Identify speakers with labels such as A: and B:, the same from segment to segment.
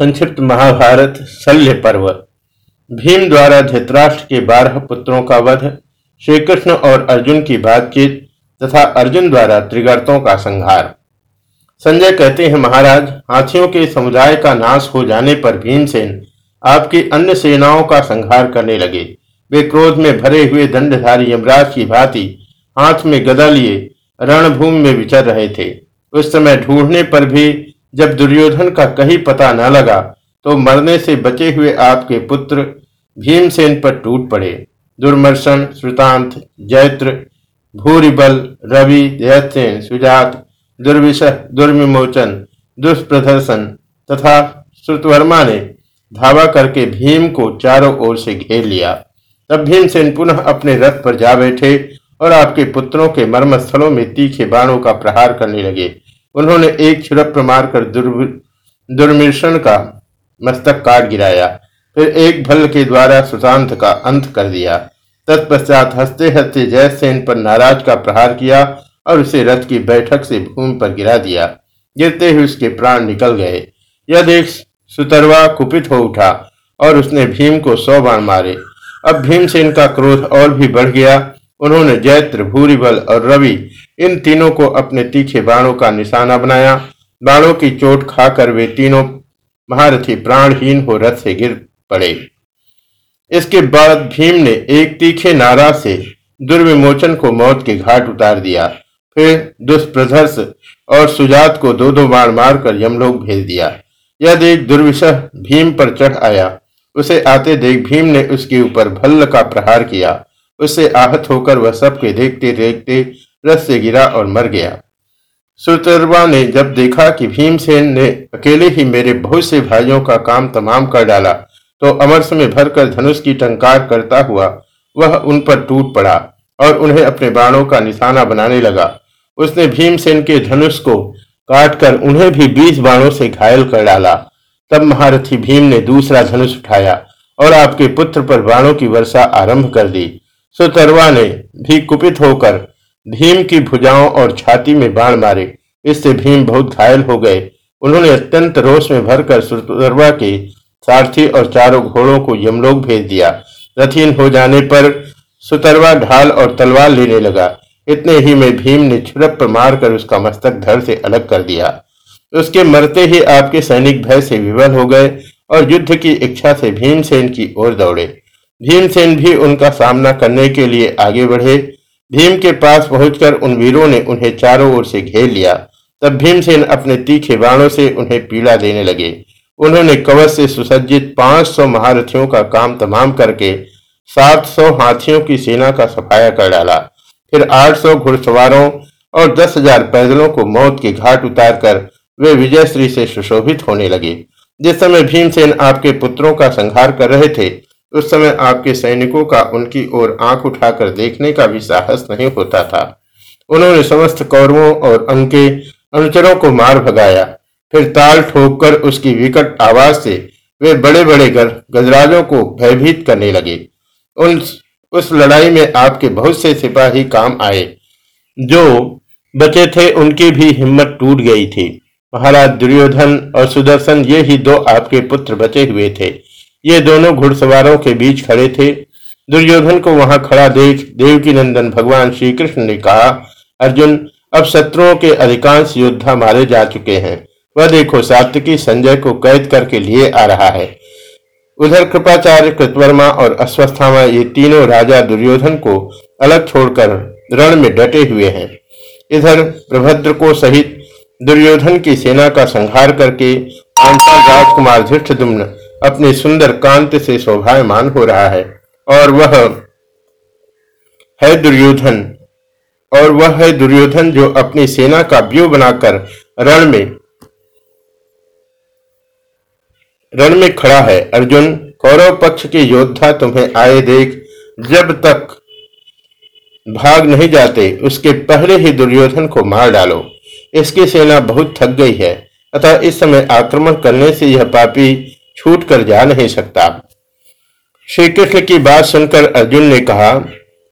A: संक्षिप्त महाभारत, शल्य पर्व। भीम द्वारा धृतराष्ट्र के बारह पुत्रों का वध श्री कृष्ण और अर्जुन की बातचीत, तथा अर्जुन द्वारा त्रिगर्तों का संहार। संजय कहते हैं, महाराज, हाथियों के समुदाय का नाश हो जाने पर भीमसेन आपकी अन्य सेनाओं का संहार करने लगे। वे क्रोध में भरे हुए दंडधारी यमराज की भांति हाथ में गदा लिए रणभूमि में विचर रहे थे। उस समय ढूँढने पर भी जब दुर्योधन का कहीं पता न लगा तो मरने से बचे हुए आपके पुत्र भीमसेन पर टूट पड़े। दुर्मर्शन श्रुतांत, जैत्र, भूरिबल, रवि, जयसेन, सुजात दुर्विश दुर्विमोचन, दुष्प्रदर्शन तथा श्रुतवर्मा ने धावा करके भीम को चारों ओर से घेर लिया। तब भीमसेन पुनः अपने रथ पर जा बैठे और आपके पुत्रों के मर्मस्थलों में तीखे बाणों का प्रहार करने लगे। उन्होंने एक छिड़प मारकर दुर्मिशन का मस्तक काट गिराया। फिर एक भल के द्वारा सुशांत का अंत कर दिया। तत्पश्चात हँसते हँसते जयसेन पर नाराज़ का प्रहार किया और उसे रथ की बैठक से भूमि पर गिरा दिया। गिरते हुए उसके प्राण निकल गए। यह देख सुतरवा कुपित हो उठा और उसने भीम को सौ बाण मारे। अब भीमसेन का क्रोध और भी बढ़ गया। उन्होंने जैत्र, भूरिबल और रवि, इन तीनों को अपने तीखे बाणों का निशाना बनाया। बाणों की चोट खाकर वे तीनों महारथी प्राणहीन हो रथ से गिर पड़े। इसके बाद भीम ने एक तीखे नारा से दुर्विमोचन को मौत के घाट उतार दिया। फिर दुष्प्रधर्ष और सुजात को दो दो बाण मारकर यमलोक भेज दिया। यह देख दुर्विशह भीम पर चढ़ आया। उसे आते देख भीम ने उसके ऊपर भल्ल का प्रहार किया। उससे आहत होकर वह सबके देखते देखते रस से गिरा और मर गया। सुतरवा ने जब देखा कि भीमसेन ने अकेले ही मेरे बहुत से भाइयों का काम तमाम कर डाला तो अमरस में भरकर धनुष की टंकार करता हुआ वह उन पर टूट पड़ा और उन्हें अपने बाणों का निशाना बनाने लगा। उसने भीमसेन के धनुष को काटकर उन्हें भी बीस बाणों से घायल कर डाला। तब महारथी भीम ने दूसरा धनुष उठाया और आपके पुत्र पर बाणों की वर्षा आरंभ कर दी। सुतरवा ने भी कुपित होकर भीम की भुजाओं और छाती में बाण मारे। इससे भीम बहुत घायल हो गए। उन्होंने अत्यंत रोष में भरकर सुतरवा के सारथी और चारों घोड़ों को यमलोक भेज दिया। रथीन हो जाने पर सुतरवा ढाल और तलवार लेने लगा। इतने ही में भीम ने छुड़प मारकर उसका मस्तक धड़ से अलग कर दिया। उसके मरते ही आपके सैनिक भय से विवल हो गए और युद्ध की इच्छा से भीमसेन की ओर दौड़े। भीमसेन भी उनका सामना करने के लिए आगे बढ़े। भीम के पास पहुंचकर उन वीरों ने उन्हें चारों ओर से घेर लिया। तब भीमसेन अपने तीखे बाणों से उन्हें पीड़ा देने लगे। उन्होंने कवच से सुसज्जित 500 महारथियों का काम तमाम करके 700 हाथियों की सेना का सफाया कर डाला। फिर 800 घुड़सवारों और 10,000 पैदलों को मौत के घाट उतारकर वे विजयश्री से सुशोभित होने लगे। जिस समय भीमसेन आपके पुत्रों का संहार कर रहे थे उस समय आपके सैनिकों का उनकी ओर आँख उठाकर देखने का भी साहस नहीं होता था। उन्होंने समस्त कौरवों और उनके अनुचरों को मार भगाया। फिर ताल ठोककर उसकी विकट आवाज़ से वे बड़े बड़े गजराजों को भयभीत करने लगे। उन, उस लड़ाई में आपके बहुत से सिपाही काम आए, जो बचे थे उनकी भी हिम्मत टूट गई थी। महाराज दुर्योधन और सुदर्शन, ये ही दो आपके पुत्र बचे हुए थे। ये दोनों घुड़सवारों के बीच खड़े थे। दुर्योधन को वहाँ खड़ा देख देवकी नंदन भगवान श्री कृष्ण ने कहा, अर्जुन, अब शत्रुओं के अधिकांश योद्धा मारे जा चुके हैं। वह देखो, सात्विकी संजय को कैद करके लिए आ रहा है। उधर कृपाचार्य कृतवर्मा और अश्वस्थामा, ये तीनों राजा दुर्योधन को अलग छोड़कर रण में डटे हुए हैं। इधर प्रभद्र को सहित दुर्योधन की सेना का संहार करके राजकुमार धृष्टदुम्न अपनी सुंदर कांत से शोभायमान हो रहा है। और वह है दुर्योधन। और वह है दुर्योधन जो अपनी सेना का व्यू बनाकर रण में रण में खड़ा है। अर्जुन, कौरव पक्ष के योद्धा तुम्हें आए देख, जब तक भाग नहीं जाते, उसके पहले ही दुर्योधन को मार डालो। इसकी सेना बहुत थक गई है। अतः इस समय आक्रमण करने से यह पापी छूट कर जा नहीं सकता। श्री कृष्ण की बात सुनकर अर्जुन ने कहा,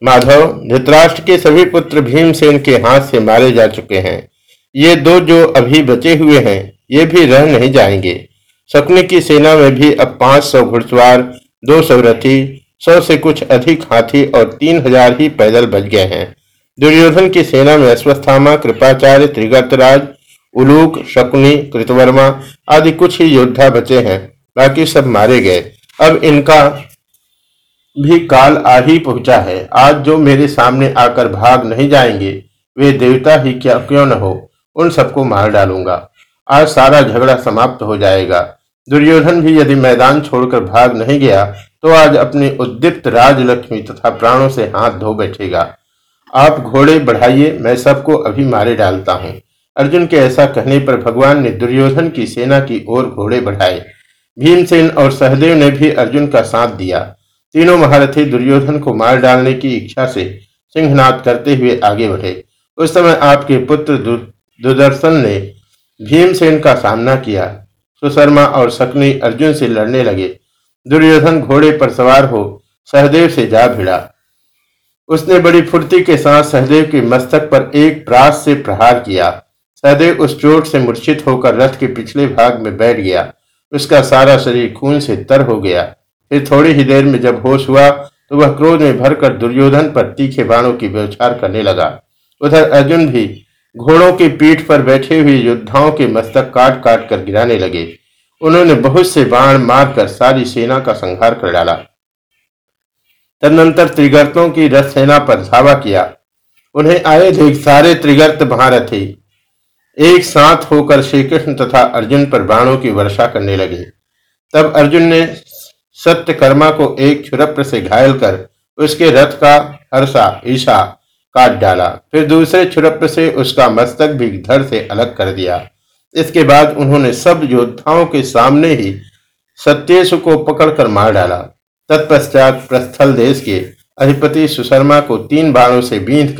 A: माधव, धृतराष्ट्र के सभी पुत्र भीमसेन के हाथ से मारे जा चुके हैं। ये दो जो अभी बचे हुए हैं, ये भी रह नहीं जाएँगे। शकुनी की सेना में भी अब पाँच सौ घुड़सवार, दो सौ रथी, सौ से कुछ अधिक हाथी और तीन हज़ार ही पैदल बच गए हैं। दुर्योधन की सेना में अश्वस्थामा, कृपाचार्य त्रिगतराज उलूक, शकुनी, कृतवर्मा आदि कुछ ही योद्धा बचे हैं। बाकी सब मारे गए। अब इनका भी काल आ ही पहुँचा है। आज जो मेरे सामने आकर भाग नहीं जाएँगे, वे देवता ही क्या, क्यों न हो? उन सबको मार डालूँगा। आज सारा झगड़ा समाप्त हो जाएगा। दुर्योधन भी यदि मैदान छोड़कर भाग नहीं गया तो आज अपनी उद्दीप्त राजलक्ष्मी तथा प्राणों से हाथ धो बैठेगा। आप घोड़े बढ़ाइए, मैं सबको अभी मारे डालता हूँ। अर्जुन के ऐसा कहने पर भगवान ने दुर्योधन की सेना की ओर घोड़े बढ़ाए। भीमसेन और सहदेव ने भी अर्जुन का साथ दिया। तीनों महारथी दुर्योधन को मार डालने की इच्छा से सिंहनाद करते हुए आगे बढ़े। उस समय आपके पुत्र दुर्दर्शन ने भीमसेन का सामना किया। सुशर्मा और सकनी अर्जुन से लड़ने लगे। दुर्योधन घोड़े पर सवार हो सहदेव से जा भिड़ा। उसने बड़ी फुर्ती के साथ सहदेव के मस्तक पर एक प्रास से प्रहार किया। सहदेव उस चोट से मूर्छित होकर रथ के पिछले भाग में बैठ गया। उसका सारा शरीर खून से तर हो गया। फिर थोड़ी ही देर में जब होश हुआ तो वह क्रोध में भरकर दुर्योधन पर तीखे बाणों की व्यवचार करने लगा। उधर अर्जुन भी घोड़ों की पीठ पर बैठे हुए योद्धाओं के मस्तक काट काट कर गिराने लगे। उन्होंने बहुत से बाण मारकर सारी सेना का संहार कर डाला। तदनंतर त्रिगर्तों की रथ सेना पर धावा किया। उन्हें आए देख सारे त्रिगर्त महारथी एक साथ होकर श्री कृष्ण तथा अर्जुन पर बाणों की वर्षा करने लगे। तब अर्जुन ने सत्यकर्मा को एक छुरप्र से घायल कर उसके रथ का हर्षा ईशा काट डाला। फिर दूसरे छुरप्र से उसका मस्तक भी धड़ से अलग कर दिया। इसके बाद उन्होंने सब योद्धाओं के सामने ही सत्येश को पकड़कर मार डाला। तत्पश्चात प्रस्थल देश के अधिपति सुशर्मा को तीन बाणों से बींध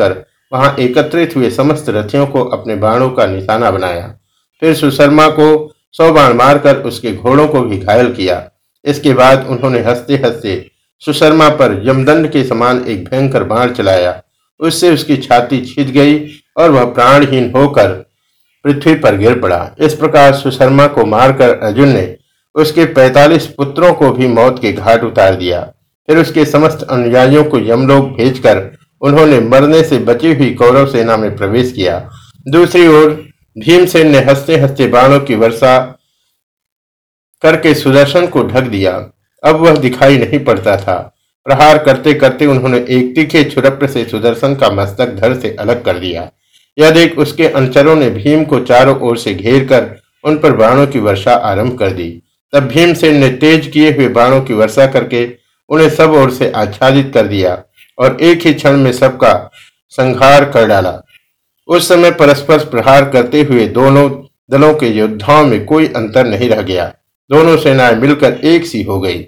A: वहाँ एकत्रित हुए समस्त रथियों को अपने बाणों का निशाना बनाया। फिर सुशर्मा को सौ बाण मारकर उसके घोड़ों को भी घायल किया। इसके बाद उन्होंने हँसते हँसते सुशर्मा पर यमदंड के समान एक भयंकर बाण चलाया। उससे उसकी छाती छिद गई और वह प्राणहीन होकर पृथ्वी पर गिर पड़ा। इस प्रकार सुशर्मा को मारकर अर्जुन ने उसके पैतालीस पुत्रों को भी मौत के घाट उतार दिया। फिर उसके समस्त अनुयायियों को यमलोक भेजकर उन्होंने मरने से बची हुई कौरव सेना में प्रवेश किया। दूसरी ओर, भीमसेन ने हँसते हँसते बाणों की वर्षा करके सुदर्शन को ढक दिया। अब वह दिखाई नहीं पड़ता था। प्रहार करते करते उन्होंने एक तीखे छुरप्र से सुदर्शन का मस्तक धर से अलग कर दिया। यह देख उसके अनुचरों ने भीम को चारों ओर से घेर कर उन पर बाणों की वर्षा आरंभ कर दी। तब भीमसेन ने तेज किए हुए बाणों की वर्षा करके उन्हें सब ओर से आच्छादित कर दिया। और एक ही क्षण में सबका संहार कर डाला। उस समय परस्पर प्रहार करते हुए दोनों दलों के योद्धाओं में कोई अंतर नहीं रह गया। दोनों सेनाएँ मिलकर एक सी हो गई।